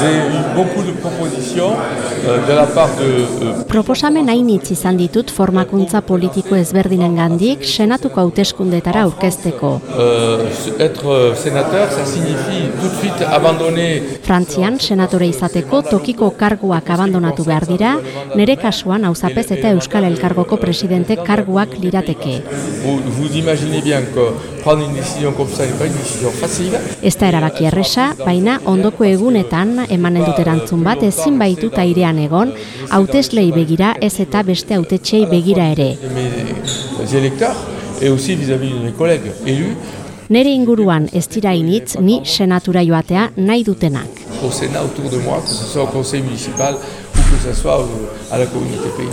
J'ai eu beaucoup de propositions euh, de la part de... Euh, Proposamen hainitz izan ditut formakuntza politiko ezberdinen gandik senatuko hauteskundetara aurkezteko. euh, être sénateur, ça signifie tout de suite abandonner... Frantzian senatore izateko tokiko karguak abandonatu behar dira, nere kasuan auzapez eta Euskal Elkargoko presidente karguak lirateke. Vous, vous imaginez bien que Ez da erabaki erresa, baina ondoko egunetan emanen dut erantzun bat ezin baitu airean egon, hauteslei begira ez eta beste hautetxei begira ere. de mes électeurs et aussi vis-à-vis de mes collègues élus Nere inguruan ez dira initz ni senatura joatea nahi dutenak. au Sénat autour de moi, que ce soit au conseil municipal ou que ce soit au- à la communauté pays.